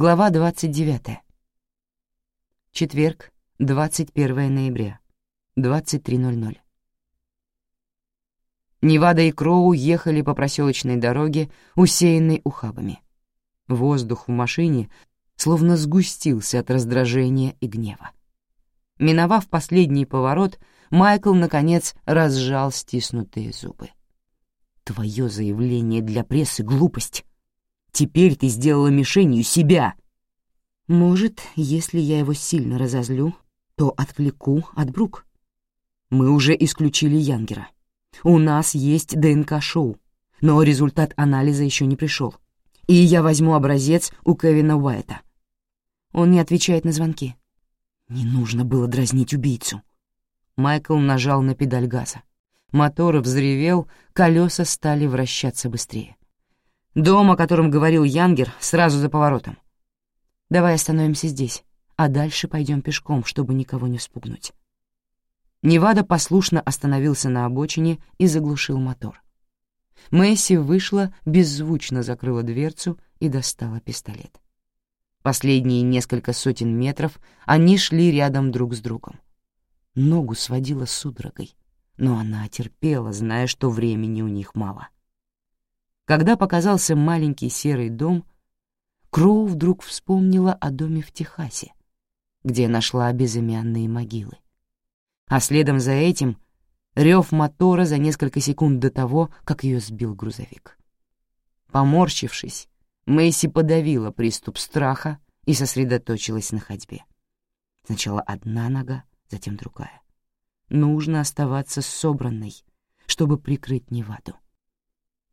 Глава 29. Четверг, 21 ноября, 23.00. Невада и Кроу ехали по проселочной дороге, усеянной ухабами. Воздух в машине словно сгустился от раздражения и гнева. Миновав последний поворот, Майкл, наконец, разжал стиснутые зубы. «Твое заявление для прессы — глупость. Теперь ты сделала мишенью себя!» «Может, если я его сильно разозлю, то отвлеку от Брук. Мы уже исключили Янгера. У нас есть ДНК-шоу, но результат анализа еще не пришел. И я возьму образец у Кевина Уайта. Он не отвечает на звонки. Не нужно было дразнить убийцу. Майкл нажал на педаль газа. Мотор взревел, колеса стали вращаться быстрее. Дом, о котором говорил Янгер, сразу за поворотом. Давай остановимся здесь, а дальше пойдем пешком, чтобы никого не спугнуть. Невада послушно остановился на обочине и заглушил мотор. Мэйси вышла, беззвучно закрыла дверцу и достала пистолет. Последние несколько сотен метров они шли рядом друг с другом. Ногу сводила судорогой, но она терпела, зная, что времени у них мало. Когда показался маленький серый дом, Кроу вдруг вспомнила о доме в Техасе, где нашла безымянные могилы. А следом за этим — рев мотора за несколько секунд до того, как ее сбил грузовик. Поморщившись, Мэйси подавила приступ страха и сосредоточилась на ходьбе. Сначала одна нога, затем другая. Нужно оставаться собранной, чтобы прикрыть Неваду.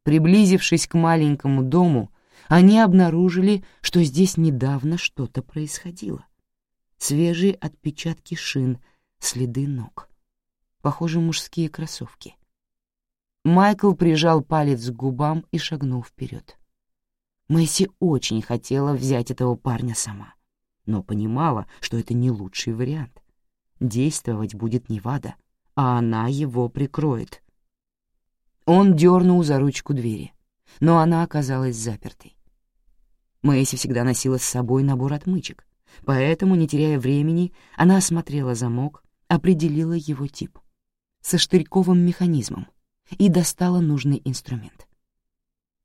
Приблизившись к маленькому дому, они обнаружили, что здесь недавно что-то происходило. Свежие отпечатки шин, следы ног. Похоже, мужские кроссовки. Майкл прижал палец к губам и шагнул вперед. Мэйси очень хотела взять этого парня сама, но понимала, что это не лучший вариант. Действовать будет Невада, а она его прикроет. Он дернул за ручку двери, но она оказалась запертой. Мэйси всегда носила с собой набор отмычек, поэтому, не теряя времени, она осмотрела замок, определила его тип со штырьковым механизмом и достала нужный инструмент.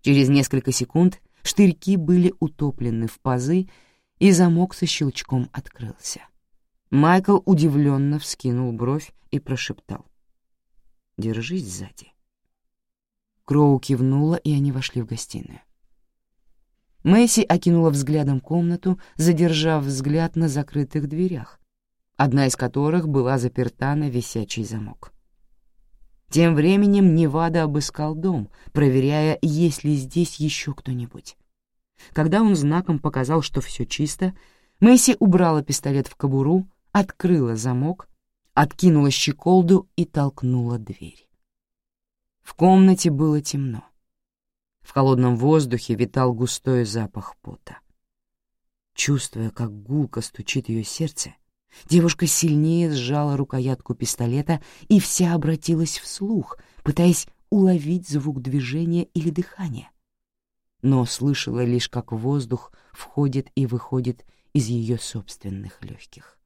Через несколько секунд штырьки были утоплены в пазы, и замок со щелчком открылся. Майкл удивленно вскинул бровь и прошептал. «Держись сзади». Кроу кивнула, и они вошли в гостиную. Мэйси окинула взглядом комнату, задержав взгляд на закрытых дверях, одна из которых была заперта на висячий замок. Тем временем Невада обыскал дом, проверяя, есть ли здесь еще кто-нибудь. Когда он знаком показал, что все чисто, Мэйси убрала пистолет в кобуру, открыла замок, откинула щеколду и толкнула дверь. В комнате было темно. В холодном воздухе витал густой запах пота. Чувствуя, как гулко стучит ее сердце, девушка сильнее сжала рукоятку пистолета и вся обратилась вслух, пытаясь уловить звук движения или дыхания но слышала лишь, как воздух входит и выходит из ее собственных легких.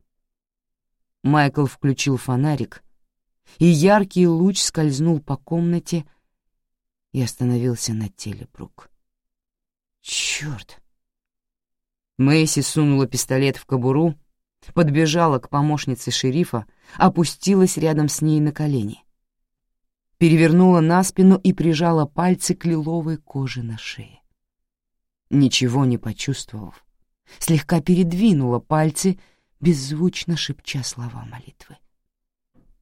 Майкл включил фонарик, и яркий луч скользнул по комнате и остановился на теле Брук. «Чёрт!» Мэйси сунула пистолет в кобуру, подбежала к помощнице шерифа, опустилась рядом с ней на колени. Перевернула на спину и прижала пальцы к лиловой коже на шее ничего не почувствовав, слегка передвинула пальцы, беззвучно шепча слова молитвы.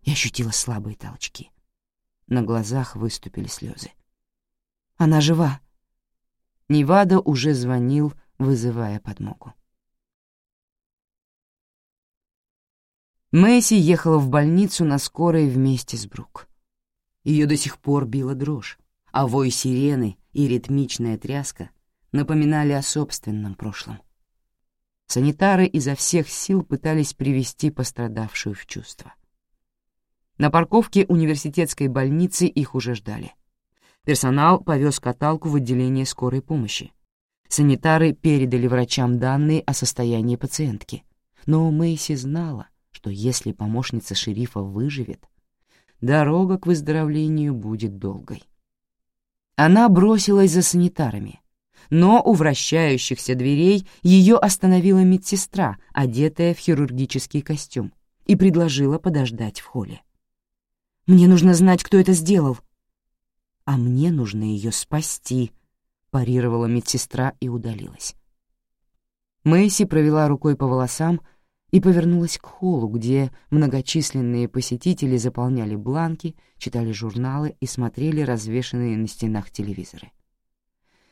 Я ощутила слабые толчки. На глазах выступили слезы. «Она жива!» Невада уже звонил, вызывая подмогу. Мэйси ехала в больницу на скорой вместе с Брук. Ее до сих пор била дрожь, а вой сирены и ритмичная тряска напоминали о собственном прошлом. Санитары изо всех сил пытались привести пострадавшую в чувство. На парковке университетской больницы их уже ждали. Персонал повез каталку в отделение скорой помощи. Санитары передали врачам данные о состоянии пациентки, но Мэйси знала, что если помощница шерифа выживет, дорога к выздоровлению будет долгой. Она бросилась за санитарами, но у вращающихся дверей ее остановила медсестра, одетая в хирургический костюм, и предложила подождать в холле. «Мне нужно знать, кто это сделал». «А мне нужно ее спасти», — парировала медсестра и удалилась. Мэйси провела рукой по волосам и повернулась к холлу, где многочисленные посетители заполняли бланки, читали журналы и смотрели развешанные на стенах телевизоры.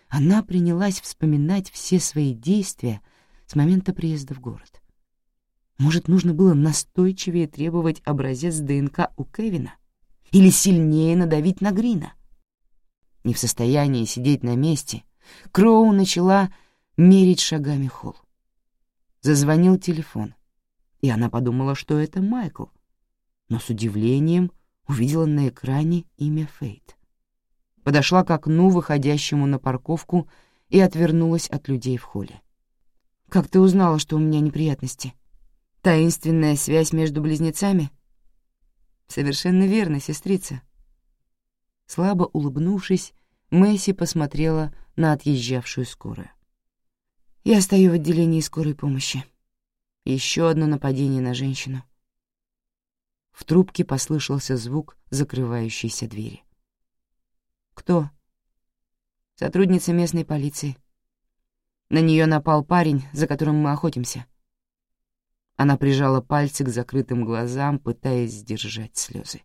Она принялась вспоминать все свои действия с момента приезда в город. Может, нужно было настойчивее требовать образец ДНК у Кевина? Или сильнее надавить на Грина? Не в состоянии сидеть на месте, Кроу начала мерить шагами холл. Зазвонил телефон, и она подумала, что это Майкл, но с удивлением увидела на экране имя Фейт подошла к окну, выходящему на парковку, и отвернулась от людей в холле. «Как ты узнала, что у меня неприятности? Таинственная связь между близнецами?» «Совершенно верно, сестрица». Слабо улыбнувшись, Мэйси посмотрела на отъезжавшую скорую. «Я стою в отделении скорой помощи. Еще одно нападение на женщину». В трубке послышался звук закрывающейся двери. «Кто?» «Сотрудница местной полиции. На нее напал парень, за которым мы охотимся». Она прижала пальцы к закрытым глазам, пытаясь сдержать слезы.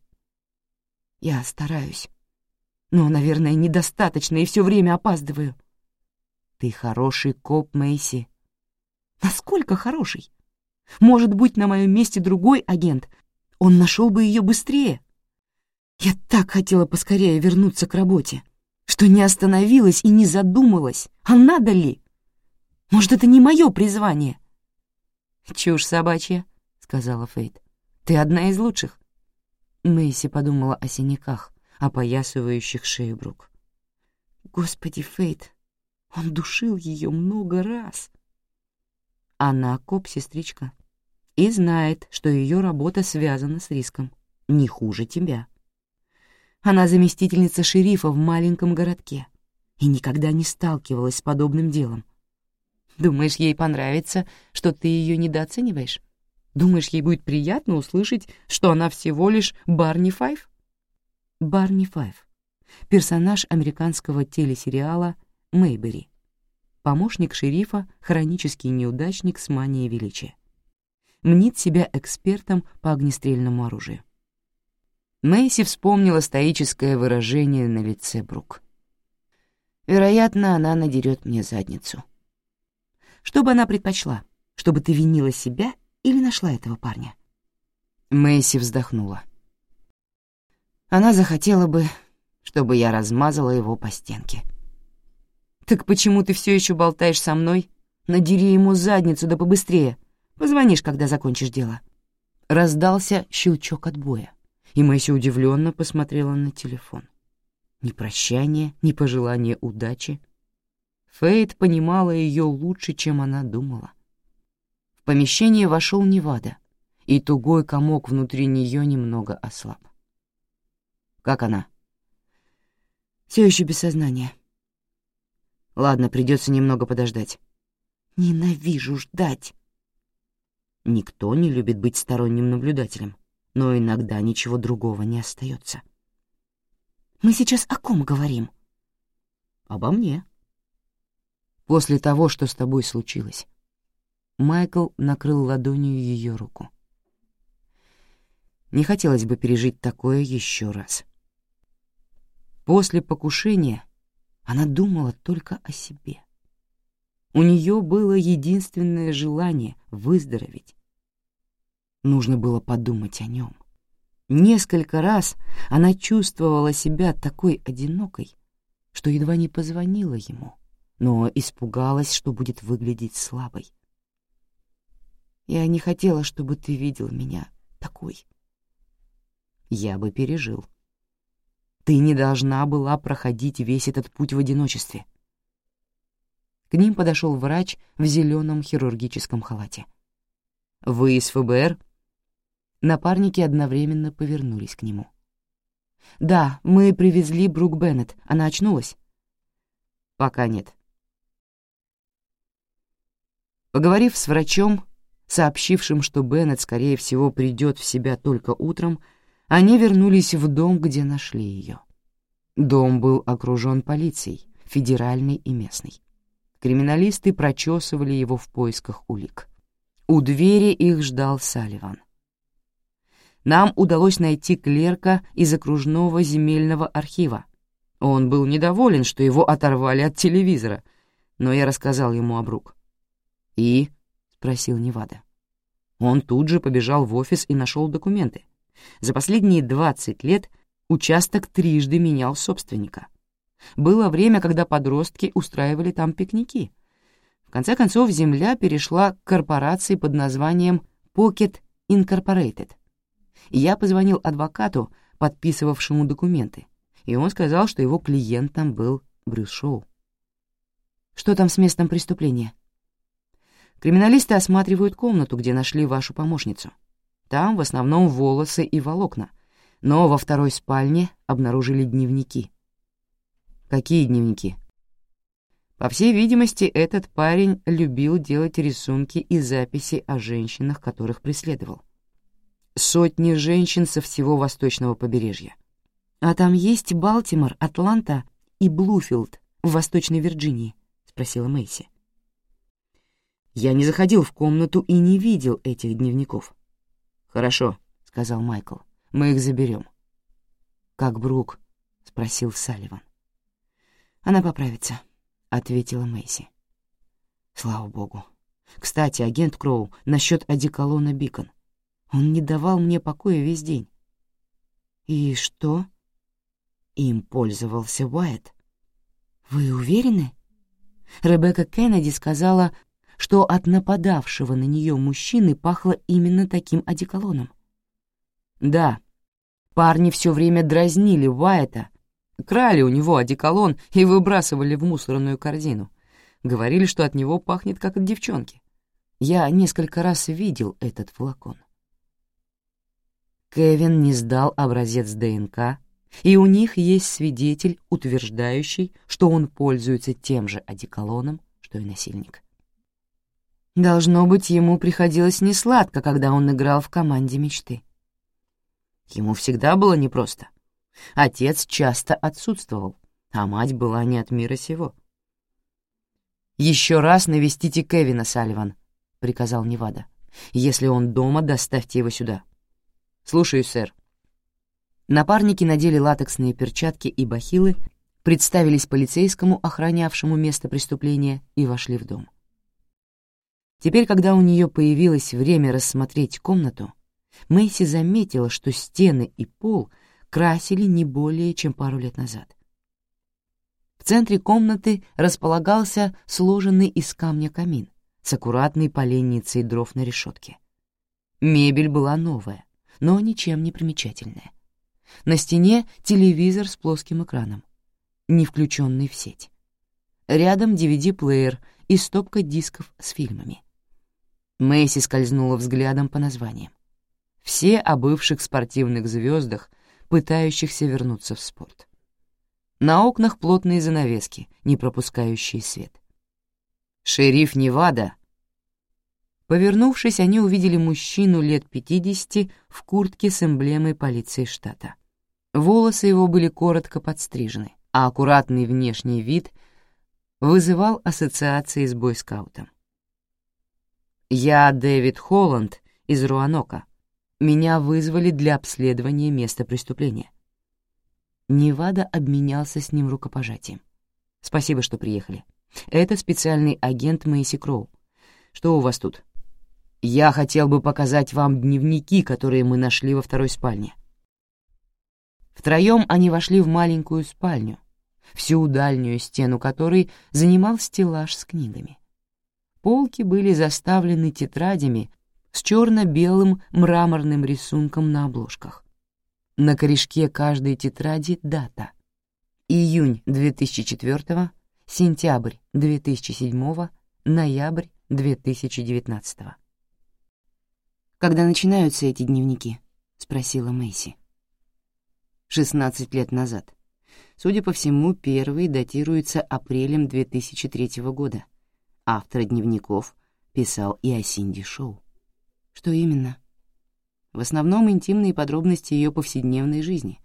«Я стараюсь, но, наверное, недостаточно и все время опаздываю». «Ты хороший коп, Мэйси». «Насколько хороший? Может быть, на моем месте другой агент. Он нашел бы ее быстрее». Я так хотела поскорее вернуться к работе, что не остановилась и не задумалась, а надо ли? Может, это не мое призвание? «Чушь собачья», — сказала Фейт. «Ты одна из лучших». Мэйси подумала о синяках, опоясывающих шею Брук. «Господи, Фейт, он душил ее много раз». Она коп-сестричка и знает, что ее работа связана с риском. Не хуже тебя. Она заместительница шерифа в маленьком городке и никогда не сталкивалась с подобным делом. Думаешь, ей понравится, что ты ее недооцениваешь? Думаешь, ей будет приятно услышать, что она всего лишь Барни Файв? Барни Файв — персонаж американского телесериала «Мэйбери», помощник шерифа, хронический неудачник с манией величия. Мнит себя экспертом по огнестрельному оружию. Мэйси вспомнила стоическое выражение на лице Брук. «Вероятно, она надерет мне задницу». «Что бы она предпочла? Чтобы ты винила себя или нашла этого парня?» Мэйси вздохнула. Она захотела бы, чтобы я размазала его по стенке. «Так почему ты все еще болтаешь со мной? Надери ему задницу, да побыстрее. Позвонишь, когда закончишь дело». Раздался щелчок отбоя и Мэйси удивленно посмотрела на телефон. Ни прощания, ни пожелания удачи. Фейт понимала ее лучше, чем она думала. В помещение вошел Невада, и тугой комок внутри нее немного ослаб. «Как она?» «Все еще без сознания». «Ладно, придется немного подождать». «Ненавижу ждать». Никто не любит быть сторонним наблюдателем но иногда ничего другого не остается. «Мы сейчас о ком говорим?» «Обо мне». «После того, что с тобой случилось». Майкл накрыл ладонью ее руку. Не хотелось бы пережить такое еще раз. После покушения она думала только о себе. У нее было единственное желание выздороветь Нужно было подумать о нем. Несколько раз она чувствовала себя такой одинокой, что едва не позвонила ему, но испугалась, что будет выглядеть слабой. «Я не хотела, чтобы ты видел меня такой». «Я бы пережил. Ты не должна была проходить весь этот путь в одиночестве». К ним подошел врач в зеленом хирургическом халате. «Вы из ФБР?» Напарники одновременно повернулись к нему. «Да, мы привезли Брук Беннет. Она очнулась?» «Пока нет». Поговорив с врачом, сообщившим, что Беннет, скорее всего, придет в себя только утром, они вернулись в дом, где нашли ее. Дом был окружен полицией, федеральной и местной. Криминалисты прочесывали его в поисках улик. У двери их ждал Салливан. Нам удалось найти клерка из окружного земельного архива. Он был недоволен, что его оторвали от телевизора, но я рассказал ему об рук. «И?» — спросил Невада. Он тут же побежал в офис и нашел документы. За последние 20 лет участок трижды менял собственника. Было время, когда подростки устраивали там пикники. В конце концов, земля перешла к корпорации под названием Pocket Incorporated — я позвонил адвокату, подписывавшему документы, и он сказал, что его клиентом был Брюс Шоу. «Что там с местом преступления?» «Криминалисты осматривают комнату, где нашли вашу помощницу. Там в основном волосы и волокна, но во второй спальне обнаружили дневники». «Какие дневники?» По всей видимости, этот парень любил делать рисунки и записи о женщинах, которых преследовал сотни женщин со всего восточного побережья. «А там есть Балтимор, Атланта и Блуфилд в Восточной Вирджинии?» — спросила Мэйси. «Я не заходил в комнату и не видел этих дневников». «Хорошо», — сказал Майкл, — «мы их заберем». «Как Брук?» — спросил Салливан. «Она поправится», — ответила Мэйси. «Слава богу. Кстати, агент Кроу, насчет одеколона Бикон. Он не давал мне покоя весь день. И что? Им пользовался Уайт. Вы уверены? Ребекка Кеннеди сказала, что от нападавшего на нее мужчины пахло именно таким одеколоном. Да, парни все время дразнили Уайта, крали у него одеколон и выбрасывали в мусорную корзину. Говорили, что от него пахнет, как от девчонки. Я несколько раз видел этот флакон. Кевин не сдал образец ДНК, и у них есть свидетель, утверждающий, что он пользуется тем же одеколоном, что и насильник. Должно быть, ему приходилось несладко, когда он играл в команде мечты. Ему всегда было непросто. Отец часто отсутствовал, а мать была не от мира сего. «Еще раз навестите Кевина, Салливан», — приказал Невада. «Если он дома, доставьте его сюда». «Слушаюсь, сэр». Напарники надели латексные перчатки и бахилы, представились полицейскому, охранявшему место преступления, и вошли в дом. Теперь, когда у нее появилось время рассмотреть комнату, Мэйси заметила, что стены и пол красили не более чем пару лет назад. В центре комнаты располагался сложенный из камня камин с аккуратной поленницей дров на решетке. Мебель была новая, но ничем не примечательное. На стене телевизор с плоским экраном, не включенный в сеть. Рядом DVD-плеер и стопка дисков с фильмами. Мэйси скользнула взглядом по названиям. Все о бывших спортивных звездах, пытающихся вернуться в спорт. На окнах плотные занавески, не пропускающие свет. Шериф Невада Повернувшись, они увидели мужчину лет пятидесяти в куртке с эмблемой полиции штата. Волосы его были коротко подстрижены, а аккуратный внешний вид вызывал ассоциации с бойскаутом. «Я Дэвид Холланд из Руанока. Меня вызвали для обследования места преступления». Невада обменялся с ним рукопожатием. «Спасибо, что приехали. Это специальный агент Мэйси Кроу. Что у вас тут?» Я хотел бы показать вам дневники, которые мы нашли во второй спальне. Втроем они вошли в маленькую спальню, всю дальнюю стену которой занимал стеллаж с книгами. Полки были заставлены тетрадями с черно-белым мраморным рисунком на обложках. На корешке каждой тетради дата — июнь 2004, сентябрь 2007, ноябрь 2019. «Когда начинаются эти дневники?» — спросила Мэйси. «16 лет назад. Судя по всему, первый датируется апрелем 2003 года. Автор дневников писал и о Синди Шоу. Что именно? В основном интимные подробности ее повседневной жизни.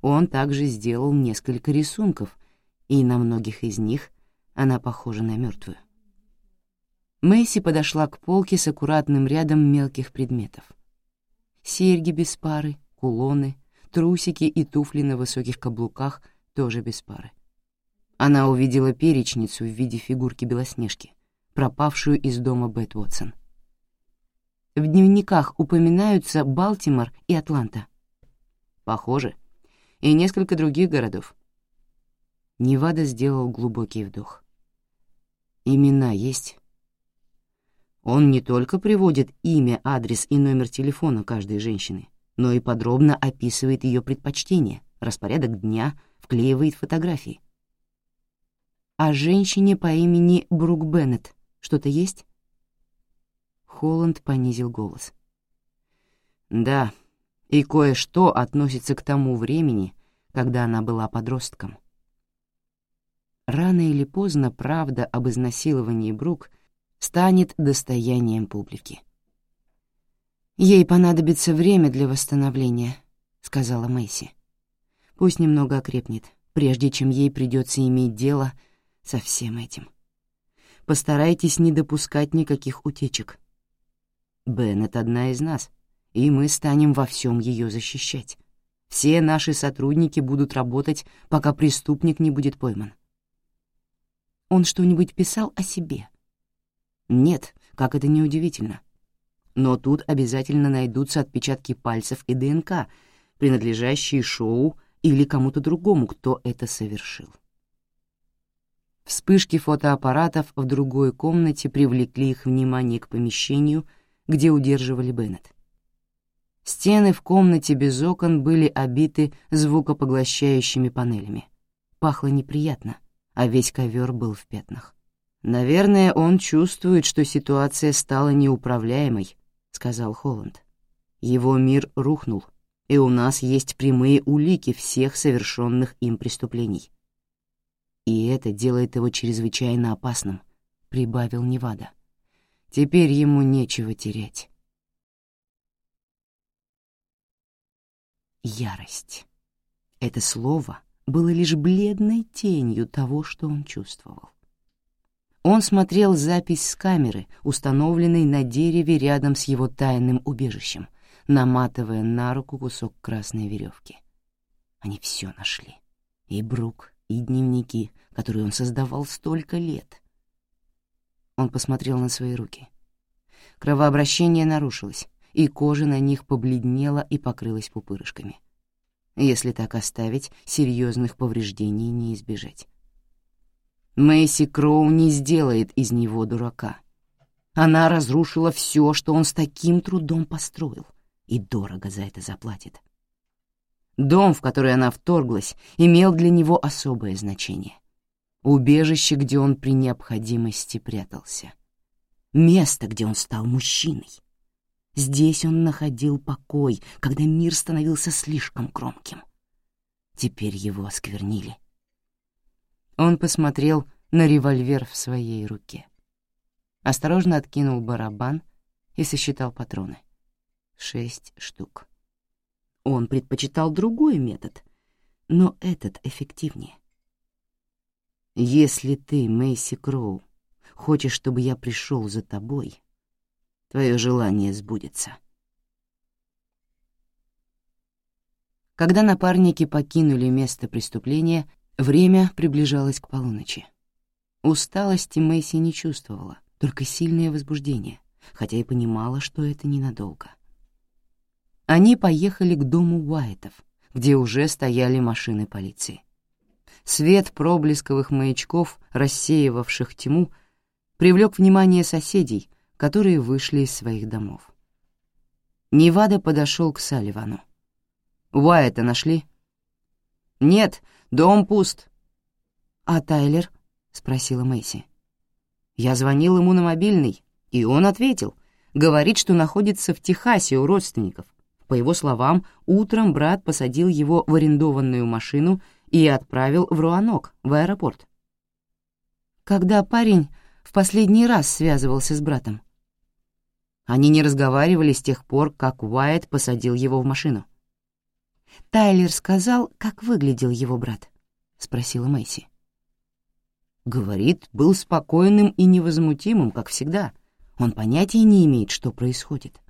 Он также сделал несколько рисунков, и на многих из них она похожа на мертвую. Мэйси подошла к полке с аккуратным рядом мелких предметов. Серьги без пары, кулоны, трусики и туфли на высоких каблуках тоже без пары. Она увидела перечницу в виде фигурки Белоснежки, пропавшую из дома Бет Уотсон. В дневниках упоминаются Балтимор и Атланта. Похоже. И несколько других городов. Невада сделал глубокий вдох. Имена есть. Он не только приводит имя, адрес и номер телефона каждой женщины, но и подробно описывает ее предпочтения, распорядок дня, вклеивает фотографии. О женщине по имени Брук Беннет что-то есть? Холланд понизил голос. Да, и кое-что относится к тому времени, когда она была подростком. Рано или поздно правда об изнасиловании Брук станет достоянием публики. «Ей понадобится время для восстановления», — сказала Мэйси. «Пусть немного окрепнет, прежде чем ей придется иметь дело со всем этим. Постарайтесь не допускать никаких утечек. Беннет одна из нас, и мы станем во всем ее защищать. Все наши сотрудники будут работать, пока преступник не будет пойман. Он что-нибудь писал о себе? Нет, как это неудивительно. Но тут обязательно найдутся отпечатки пальцев и ДНК, принадлежащие шоу или кому-то другому, кто это совершил. Вспышки фотоаппаратов в другой комнате привлекли их внимание к помещению, где удерживали Беннет. Стены в комнате без окон были обиты звукопоглощающими панелями. Пахло неприятно, а весь ковер был в пятнах. «Наверное, он чувствует, что ситуация стала неуправляемой», — сказал Холланд. «Его мир рухнул, и у нас есть прямые улики всех совершенных им преступлений». «И это делает его чрезвычайно опасным», — прибавил Невада. «Теперь ему нечего терять». Ярость. Это слово было лишь бледной тенью того, что он чувствовал. Он смотрел запись с камеры, установленной на дереве рядом с его тайным убежищем, наматывая на руку кусок красной веревки. Они все нашли. И Брук, и дневники, которые он создавал столько лет. Он посмотрел на свои руки. Кровообращение нарушилось, и кожа на них побледнела и покрылась пупырышками. Если так оставить, серьезных повреждений не избежать. Мэйси Кроу не сделает из него дурака. Она разрушила все, что он с таким трудом построил, и дорого за это заплатит. Дом, в который она вторглась, имел для него особое значение. Убежище, где он при необходимости прятался. Место, где он стал мужчиной. Здесь он находил покой, когда мир становился слишком громким. Теперь его осквернили. Он посмотрел на револьвер в своей руке. Осторожно откинул барабан и сосчитал патроны. Шесть штук. Он предпочитал другой метод, но этот эффективнее. «Если ты, Мэйси Кроу, хочешь, чтобы я пришел за тобой, твое желание сбудется. Когда напарники покинули место преступления, время приближалось к полуночи. Усталости Мэйси не чувствовала, только сильное возбуждение, хотя и понимала, что это ненадолго. Они поехали к дому Уайтов, где уже стояли машины полиции. Свет проблесковых маячков, рассеивавших тьму, привлек внимание соседей, которые вышли из своих домов. Невада подошел к Салливану. «Уайта нашли?» «Нет, дом пуст». «А Тайлер?» — спросила Мэйси. «Я звонил ему на мобильный, и он ответил. Говорит, что находится в Техасе у родственников. По его словам, утром брат посадил его в арендованную машину и отправил в Руанок, в аэропорт. Когда парень в последний раз связывался с братом? Они не разговаривали с тех пор, как Уайт посадил его в машину. «Тайлер сказал, как выглядел его брат?» — спросила Мэйси. Говорит, был спокойным и невозмутимым, как всегда. Он понятия не имеет, что происходит.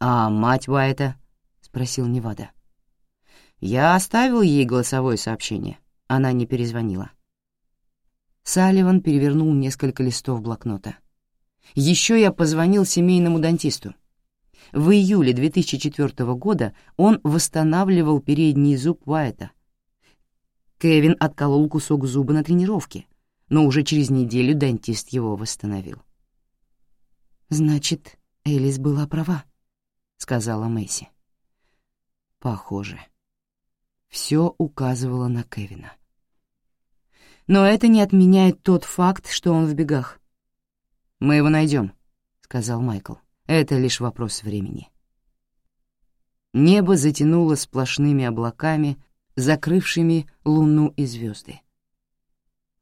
«А мать Уайта?» — спросил Невада. «Я оставил ей голосовое сообщение. Она не перезвонила». Салливан перевернул несколько листов блокнота. «Еще я позвонил семейному дантисту. В июле 2004 года он восстанавливал передний зуб Уайта. Кевин отколол кусок зуба на тренировке, но уже через неделю дантист его восстановил. «Значит, Элис была права», — сказала Мэйси. «Похоже. Все указывало на Кевина. Но это не отменяет тот факт, что он в бегах. «Мы его найдем», — сказал Майкл. «Это лишь вопрос времени». Небо затянуло сплошными облаками, закрывшими луну и звезды.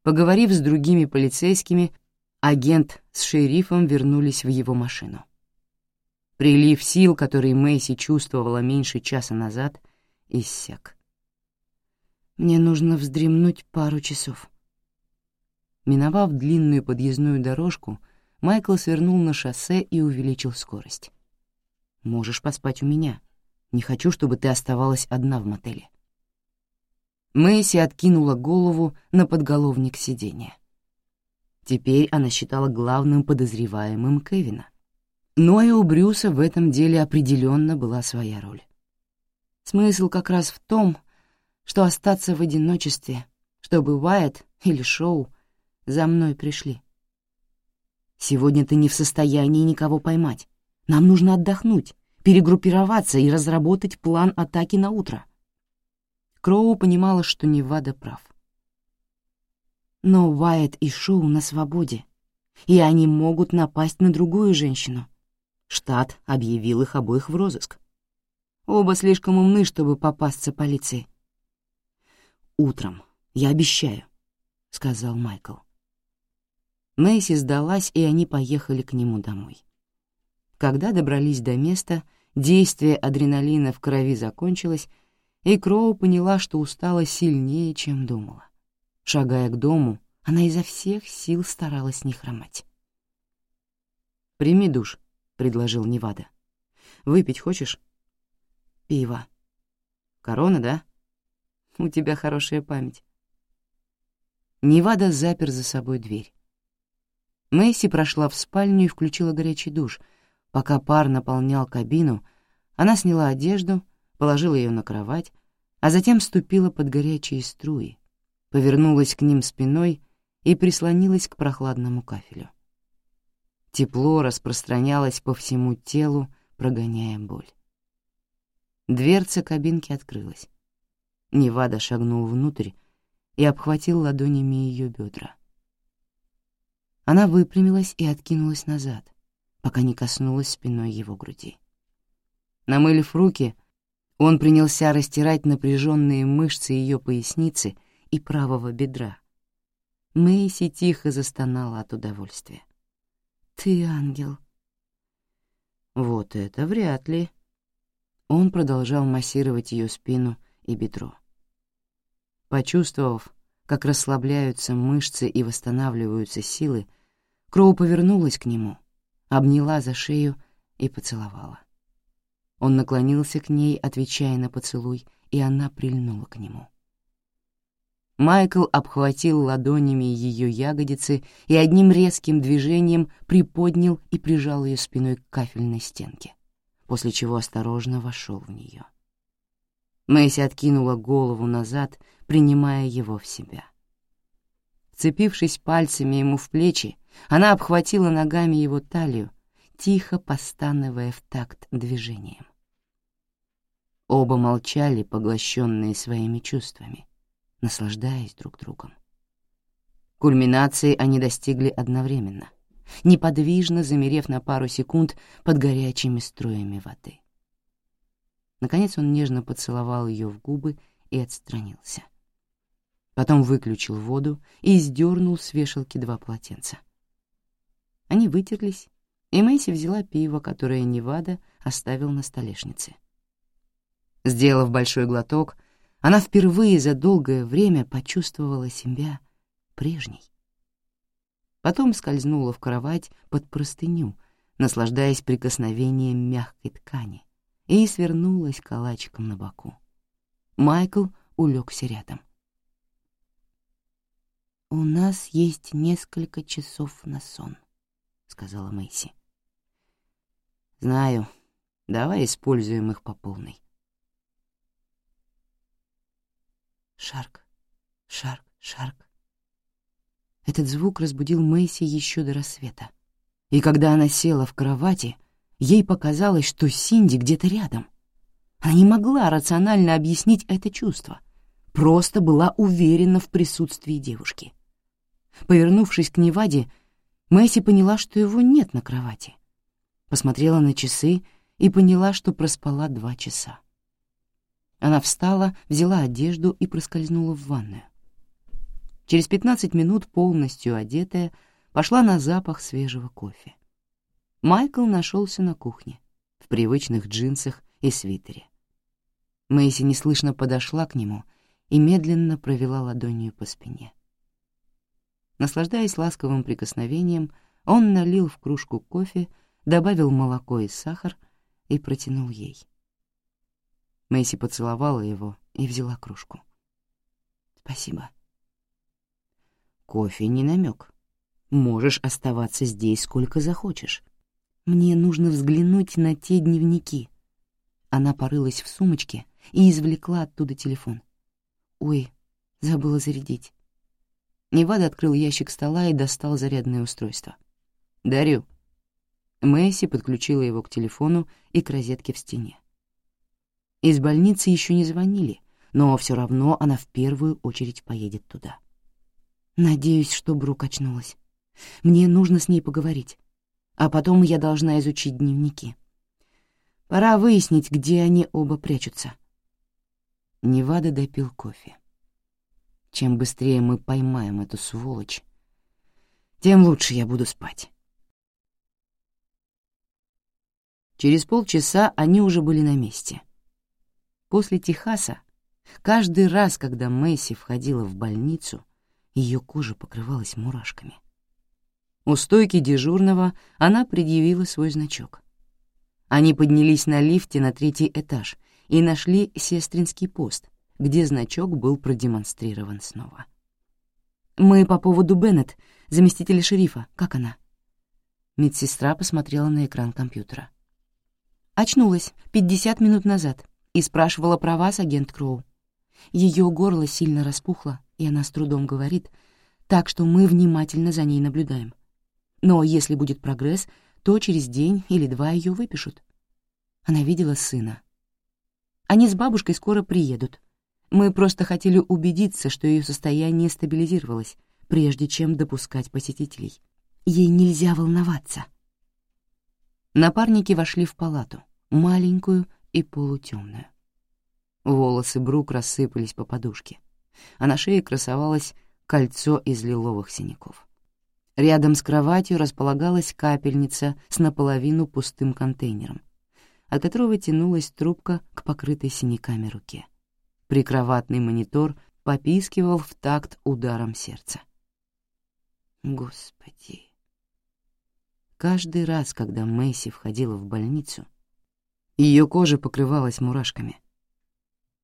Поговорив с другими полицейскими, агент с шерифом вернулись в его машину. Прилив сил, который Мэйси чувствовала меньше часа назад, иссяк. «Мне нужно вздремнуть пару часов», Миновав длинную подъездную дорожку, Майкл свернул на шоссе и увеличил скорость. «Можешь поспать у меня. Не хочу, чтобы ты оставалась одна в мотеле». Мэйси откинула голову на подголовник сиденья. Теперь она считала главным подозреваемым Кевина. Но и у Брюса в этом деле определенно была своя роль. Смысл как раз в том, что остаться в одиночестве, чтобы Уайт или Шоу за мной пришли. Сегодня ты не в состоянии никого поймать. Нам нужно отдохнуть, перегруппироваться и разработать план атаки на утро. Кроу понимала, что Невада прав. Но Уайт и Шоу на свободе, и они могут напасть на другую женщину. Штат объявил их обоих в розыск. Оба слишком умны, чтобы попасться полиции. «Утром, я обещаю», — сказал Майкл. Мэйси сдалась, и они поехали к нему домой. Когда добрались до места, действие адреналина в крови закончилось, и Кроу поняла, что устала сильнее, чем думала. Шагая к дому, она изо всех сил старалась не хромать. «Прими душ», — предложил Невада. «Выпить хочешь?» «Пиво». «Корона, да?» «У тебя хорошая память». Невада запер за собой дверь. Мэйси прошла в спальню и включила горячий душ. Пока пар наполнял кабину, она сняла одежду, положила ее на кровать, а затем ступила под горячие струи, повернулась к ним спиной и прислонилась к прохладному кафелю. Тепло распространялось по всему телу, прогоняя боль. Дверца кабинки открылась. Невада шагнул внутрь и обхватил ладонями ее бедра. Она выпрямилась и откинулась назад, пока не коснулась спиной его груди. Намылив руки, он принялся растирать напряженные мышцы ее поясницы и правого бедра. Мэйси тихо застонала от удовольствия. «Ты ангел». «Вот это вряд ли». Он продолжал массировать ее спину и бедро. Почувствовав, как расслабляются мышцы и восстанавливаются силы, Кроу повернулась к нему, обняла за шею и поцеловала. Он наклонился к ней, отвечая на поцелуй, и она прильнула к нему. Майкл обхватил ладонями ее ягодицы и одним резким движением приподнял и прижал ее спиной к кафельной стенке, после чего осторожно вошел в нее. Мэйси откинула голову назад, принимая его в себя. Вцепившись пальцами ему в плечи, она обхватила ногами его талию, тихо постановая в такт движением. Оба молчали, поглощенные своими чувствами, наслаждаясь друг другом. Кульминации они достигли одновременно, неподвижно замерев на пару секунд под горячими струями воды. Наконец он нежно поцеловал ее в губы и отстранился. Потом выключил воду и сдернул с вешалки два полотенца. Они вытерлись, и Мэйси взяла пиво, которое Невада оставил на столешнице. Сделав большой глоток, она впервые за долгое время почувствовала себя прежней. Потом скользнула в кровать под простыню, наслаждаясь прикосновением мягкой ткани, и свернулась калачиком на боку. Майкл улегся рядом. «У нас есть несколько часов на сон», — сказала Мэйси. «Знаю. Давай используем их по полной». Шарк, шарк, шарк. Этот звук разбудил Мэйси еще до рассвета. И когда она села в кровати, ей показалось, что Синди где-то рядом. Она не могла рационально объяснить это чувство, просто была уверена в присутствии девушки. Повернувшись к Неваде, Мэйси поняла, что его нет на кровати. Посмотрела на часы и поняла, что проспала два часа. Она встала, взяла одежду и проскользнула в ванную. Через пятнадцать минут, полностью одетая, пошла на запах свежего кофе. Майкл нашелся на кухне, в привычных джинсах и свитере. Мэйси неслышно подошла к нему и медленно провела ладонью по спине. Наслаждаясь ласковым прикосновением, он налил в кружку кофе, добавил молоко и сахар и протянул ей. Мэйси поцеловала его и взяла кружку. «Спасибо». «Кофе не намек. Можешь оставаться здесь сколько захочешь. Мне нужно взглянуть на те дневники». Она порылась в сумочке и извлекла оттуда телефон. «Ой, забыла зарядить». Невада открыл ящик стола и достал зарядное устройство. «Дарю». Мэйси подключила его к телефону и к розетке в стене. Из больницы еще не звонили, но все равно она в первую очередь поедет туда. Надеюсь, что Брук очнулась. Мне нужно с ней поговорить, а потом я должна изучить дневники. Пора выяснить, где они оба прячутся. Невада допил кофе. Чем быстрее мы поймаем эту сволочь, тем лучше я буду спать. Через полчаса они уже были на месте. После Техаса, каждый раз, когда Мэйси входила в больницу, ее кожа покрывалась мурашками. У стойки дежурного она предъявила свой значок. Они поднялись на лифте на третий этаж и нашли сестринский пост, где значок был продемонстрирован снова. «Мы по поводу Беннет, заместителя шерифа. Как она?» Медсестра посмотрела на экран компьютера. «Очнулась 50 минут назад и спрашивала про вас, агент Кроу. Ее горло сильно распухло, и она с трудом говорит, так что мы внимательно за ней наблюдаем. Но если будет прогресс, то через день или два ее выпишут. Она видела сына. Они с бабушкой скоро приедут, мы просто хотели убедиться, что ее состояние стабилизировалось, прежде чем допускать посетителей. Ей нельзя волноваться. Напарники вошли в палату, маленькую и полутемную. Волосы Брук рассыпались по подушке, а на шее красовалось кольцо из лиловых синяков. Рядом с кроватью располагалась капельница с наполовину пустым контейнером, от которого тянулась трубка к покрытой синяками руке. Прикроватный монитор попискивал в такт ударом сердца. Господи. Каждый раз, когда Мэйси входила в больницу, ее кожа покрывалась мурашками.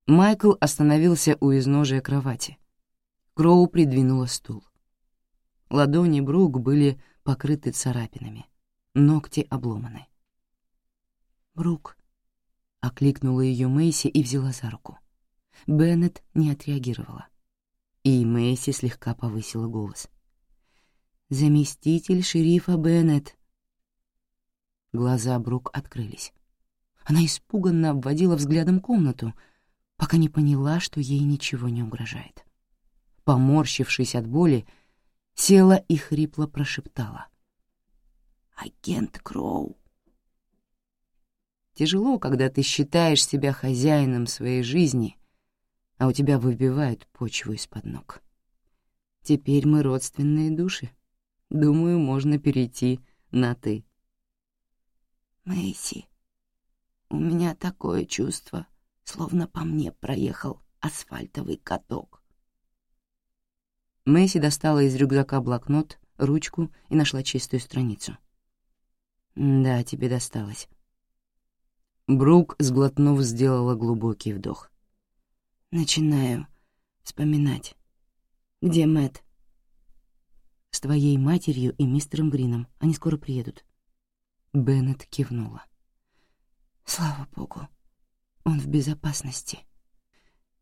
Майкл остановился у изножия кровати. Кроу придвинула стул. Ладони Брук были покрыты царапинами, ногти обломаны. «Брук», — окликнула ее Мэйси и взяла за руку. Беннет не отреагировала. И Мэйси слегка повысила голос. «Заместитель шерифа Беннет!» Глаза Брук открылись. Она испуганно обводила взглядом комнату, пока не поняла, что ей ничего не угрожает. Поморщившись от боли, села и хрипло прошептала. «Агент Кроу». Тяжело, когда ты считаешь себя хозяином своей жизни, а у тебя выбивают почву из-под ног. Теперь мы родственные души. Думаю, можно перейти на «ты». Мэйси, у меня такое чувство, словно по мне проехал асфальтовый каток. Мэйси достала из рюкзака блокнот, ручку и нашла чистую страницу. «Да, тебе досталось». Брук, сглотнув, сделала глубокий вдох. «Начинаю вспоминать. Где Мэт? «С твоей матерью и мистером Грином. Они скоро приедут». Беннет кивнула. «Слава богу, он в безопасности».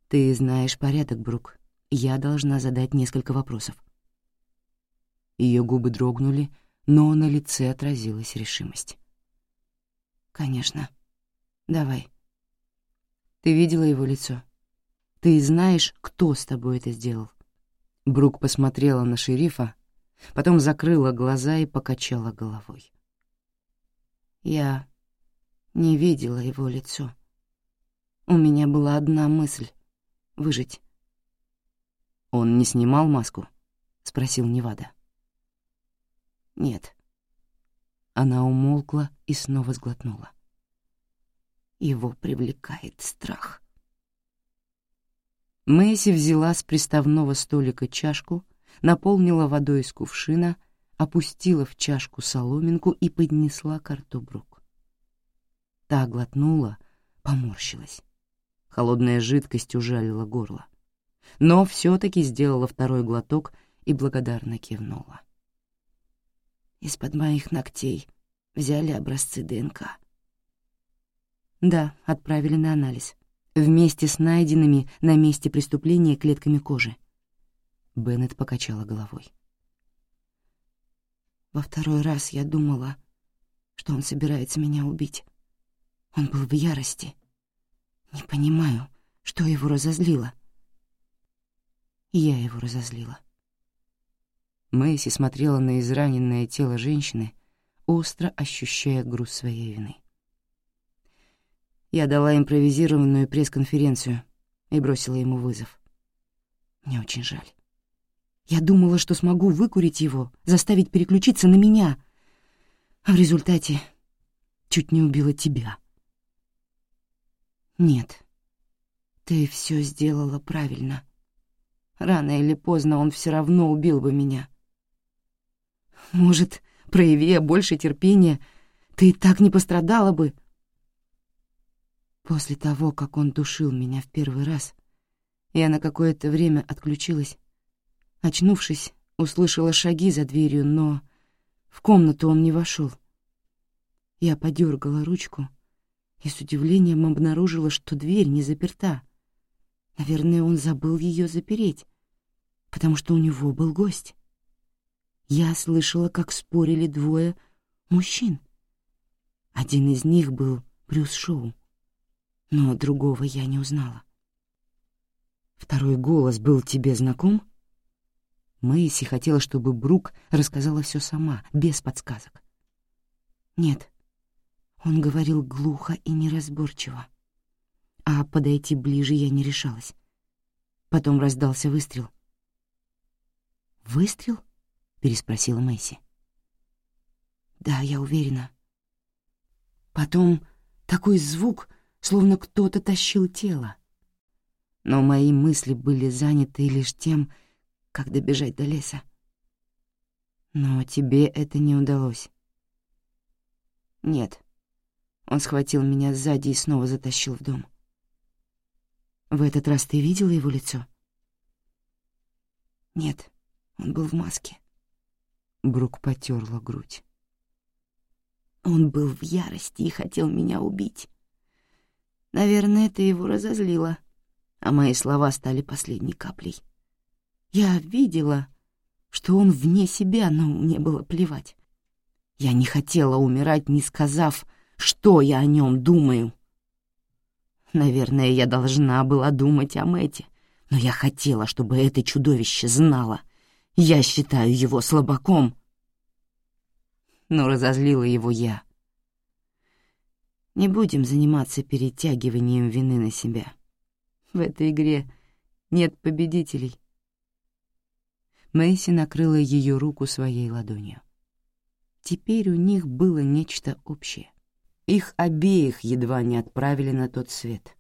«Ты знаешь порядок, Брук я должна задать несколько вопросов. Ее губы дрогнули, но на лице отразилась решимость. «Конечно. Давай». «Ты видела его лицо? Ты знаешь, кто с тобой это сделал?» Брук посмотрела на шерифа, потом закрыла глаза и покачала головой. «Я не видела его лицо. У меня была одна мысль — выжить. «Он не снимал маску?» — спросил Невада. «Нет». Она умолкла и снова сглотнула. Его привлекает страх. Мэйси взяла с приставного столика чашку, наполнила водой из кувшина, опустила в чашку соломинку и поднесла к Брук. Та глотнула, поморщилась. Холодная жидкость ужалила горло но все-таки сделала второй глоток и благодарно кивнула. «Из-под моих ногтей взяли образцы ДНК». «Да, отправили на анализ. Вместе с найденными на месте преступления клетками кожи». Беннет покачала головой. Во второй раз я думала, что он собирается меня убить. Он был в ярости. Не понимаю, что его разозлило. Я его разозлила. Мэйси смотрела на израненное тело женщины, остро ощущая груз своей вины. Я дала импровизированную пресс-конференцию и бросила ему вызов. Мне очень жаль. Я думала, что смогу выкурить его, заставить переключиться на меня, а в результате чуть не убила тебя. Нет, ты все сделала правильно. Рано или поздно он все равно убил бы меня. Может, прояви больше терпения, ты и так не пострадала бы. После того, как он душил меня в первый раз, я на какое-то время отключилась. Очнувшись, услышала шаги за дверью, но в комнату он не вошел. Я подергала ручку и с удивлением обнаружила, что дверь не заперта. Наверное, он забыл ее запереть потому что у него был гость. Я слышала, как спорили двое мужчин. Один из них был Брюс Шоу, но другого я не узнала. Второй голос был тебе знаком? Мэйси хотела, чтобы Брук рассказала все сама, без подсказок. Нет, он говорил глухо и неразборчиво, а подойти ближе я не решалась. Потом раздался выстрел — «Выстрел?» — переспросила Мэйси. «Да, я уверена». Потом такой звук, словно кто-то тащил тело. Но мои мысли были заняты лишь тем, как добежать до леса. Но тебе это не удалось. Нет. Он схватил меня сзади и снова затащил в дом. В этот раз ты видела его лицо? Нет. Он был в маске. Брук потерла грудь. Он был в ярости и хотел меня убить. Наверное, это его разозлило, а мои слова стали последней каплей. Я видела, что он вне себя, но мне было плевать. Я не хотела умирать, не сказав, что я о нем думаю. Наверное, я должна была думать о Мэте, но я хотела, чтобы это чудовище знало — Я считаю его слабаком. Но разозлила его я. Не будем заниматься перетягиванием вины на себя. В этой игре нет победителей. Мэйси накрыла ее руку своей ладонью. Теперь у них было нечто общее. Их обеих едва не отправили на тот свет.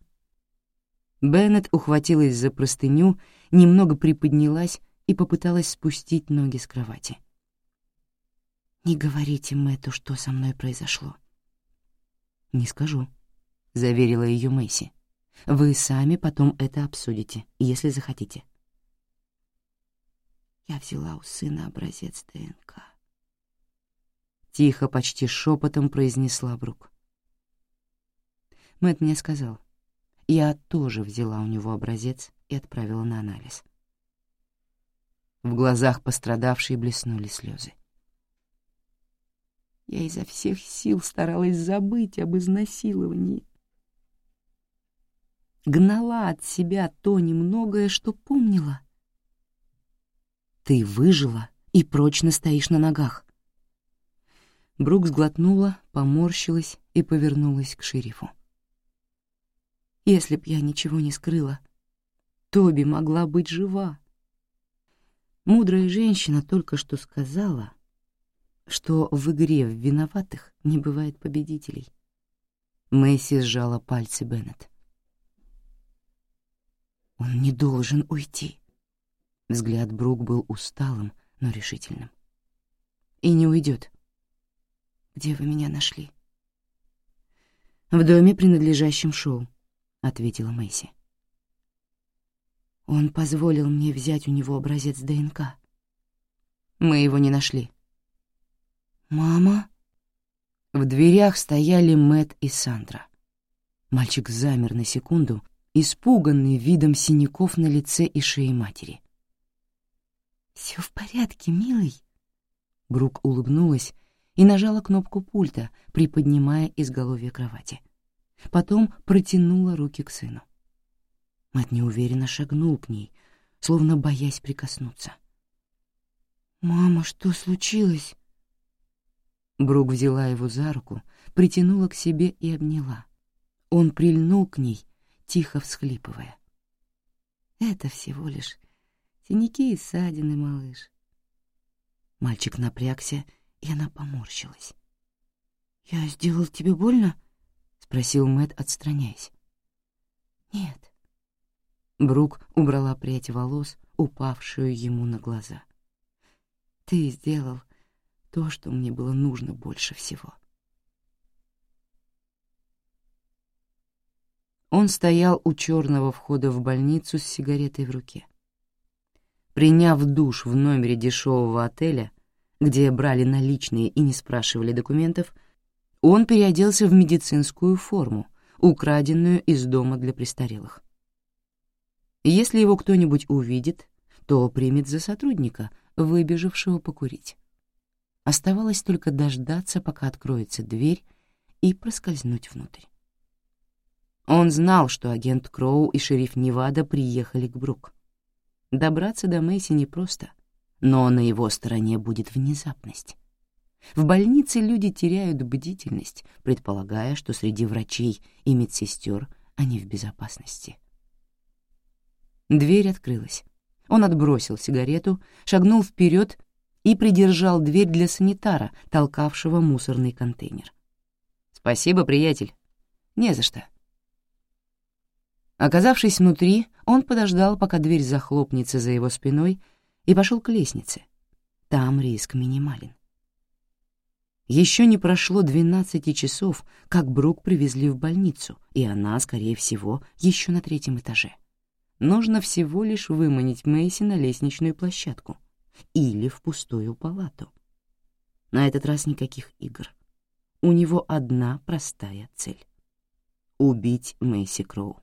Беннет ухватилась за простыню, немного приподнялась и попыталась спустить ноги с кровати. «Не говорите Мэтту, что со мной произошло». «Не скажу», — заверила ее Мэйси. «Вы сами потом это обсудите, если захотите». Я взяла у сына образец ДНК. Тихо, почти шепотом произнесла Брук. Мэтт мне сказал. Я тоже взяла у него образец и отправила на анализ. В глазах пострадавшей блеснули слезы. Я изо всех сил старалась забыть об изнасиловании. Гнала от себя то немногое, что помнила. Ты выжила и прочно стоишь на ногах. Брук сглотнула, поморщилась и повернулась к шерифу. Если б я ничего не скрыла, Тоби могла быть жива. Мудрая женщина только что сказала, что в игре в виноватых не бывает победителей. Мэйси сжала пальцы Беннет. «Он не должен уйти». Взгляд Брук был усталым, но решительным. «И не уйдет. Где вы меня нашли?» «В доме, принадлежащем Шоу. — ответила Мэйси. Он позволил мне взять у него образец ДНК. Мы его не нашли. «Мама?» В дверях стояли Мэт и Сандра. Мальчик замер на секунду, испуганный видом синяков на лице и шее матери. «Все в порядке, милый?» Брук улыбнулась и нажала кнопку пульта, приподнимая изголовье кровати. — Потом протянула руки к сыну. Мать неуверенно шагнул к ней, словно боясь прикоснуться. «Мама, что случилось?» Брук взяла его за руку, притянула к себе и обняла. Он прильнул к ней, тихо всхлипывая. «Это всего лишь синяки и ссадины, малыш». Мальчик напрягся, и она поморщилась. «Я сделал тебе больно?» Спросил Мэт, отстраняясь. «Нет». Брук убрала прядь волос, упавшую ему на глаза. «Ты сделал то, что мне было нужно больше всего». Он стоял у черного входа в больницу с сигаретой в руке. Приняв душ в номере дешевого отеля, где брали наличные и не спрашивали документов, он переоделся в медицинскую форму, украденную из дома для престарелых. Если его кто-нибудь увидит, то примет за сотрудника, выбежавшего покурить. Оставалось только дождаться, пока откроется дверь, и проскользнуть внутрь. Он знал, что агент Кроу и шериф Невада приехали к Брук. Добраться до Мэйси непросто, но на его стороне будет внезапность. В больнице люди теряют бдительность, предполагая, что среди врачей и медсестер они в безопасности. Дверь открылась. Он отбросил сигарету, шагнул вперед и придержал дверь для санитара, толкавшего мусорный контейнер. «Спасибо, приятель. Не за что». Оказавшись внутри, он подождал, пока дверь захлопнется за его спиной, и пошел к лестнице. Там риск минимален. Еще не прошло 12 часов, как Брук привезли в больницу, и она, скорее всего, еще на третьем этаже. Нужно всего лишь выманить Мэйси на лестничную площадку или в пустую палату. На этот раз никаких игр. У него одна простая цель — убить Мэйси Кроу.